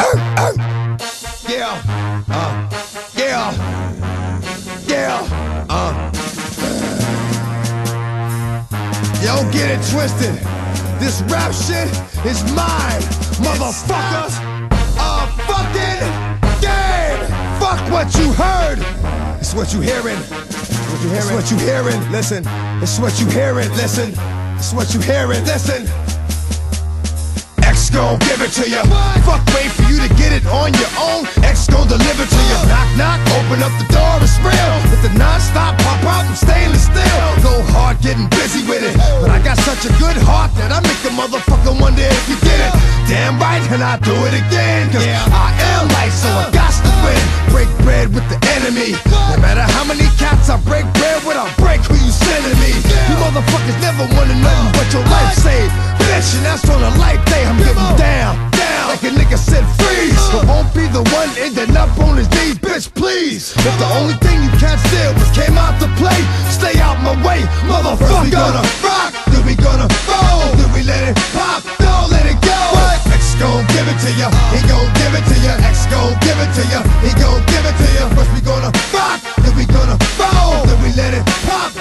Yeah, uh, yeah, yeah, uh. Yo, get it twisted. This rap shit is mine, motherfuckers. A fucking game. Fuck what you heard. It's what you hearing. It's what you hearing. Listen. It's what you hearing. Listen. It's what you hearing. Listen. X gon' give it to you. Fuck, wait for you to get it on your own. X gon' deliver to you. Knock, knock, open up the door, it's real. With the non-stop pop out from stainless steel. Go hard, getting busy with it. But I got such a good heart that I make a motherfucker wonder if you get it. Damn right, and I do it again. Cause I am light, so I got to win. Break bread with the enemy. No matter how many cats I break bread with, I'll break who you sending me. You motherfuckers never wanted nothing but your life saved. And that's on a life day. I'm getting down, down. Like a nigga said freeze. But won't be the one ending up on his knees, bitch, please. If the only thing you can't steal was came out to play, stay out my way, motherfucker. First we gonna rock, then we gonna roll, then we let it pop, don't let it go. X gon' give it to ya, he gon' give it to ya. X gon' give it to ya, he gon' give it to ya. First we gonna rock, then we gonna roll, then we let it pop,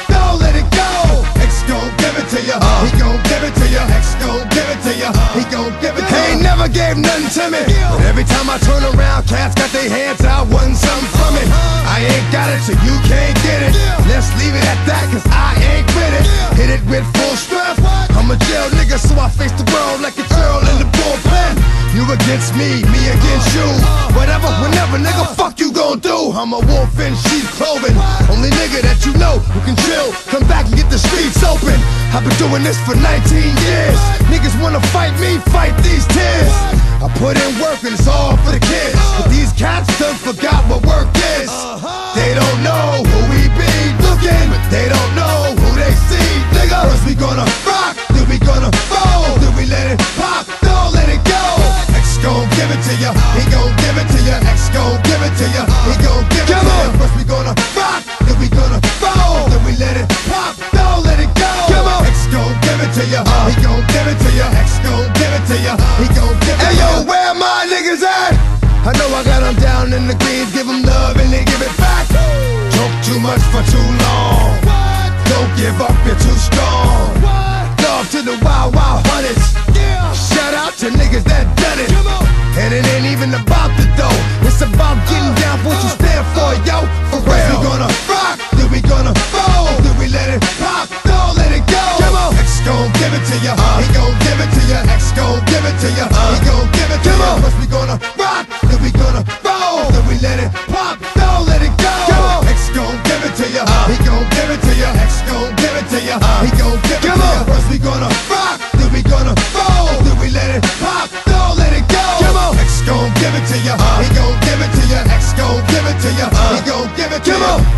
gave nothing to me, but every time I turn around, cats got their hands out, wanting something from it. I ain't got it, so you can't get it. Let's leave it at that, cause I ain't with it. Hit it with full strength. I'm a jail nigga, so I face the world like a girl in the bullpen. You against me, me against you. Whatever, whenever, nigga, fuck you gon' do. I'm a wolf in sheep clothing. Only nigga that you know who can chill. Come back and get the streets open. I've been doing this for 19 years. Niggas wanna fight me, fight these tears. Put in work and it's all for the kids. But these cats done forgot down in the greens, give them love and they give it back. Talk too much for too long. Don't give up, you're too strong. Love to the wild, wild hunters. Shout out to niggas that done it. And it ain't even about the dough. It's about getting down for what you stand for, yo. For real. we gonna rock, then we gonna roll, X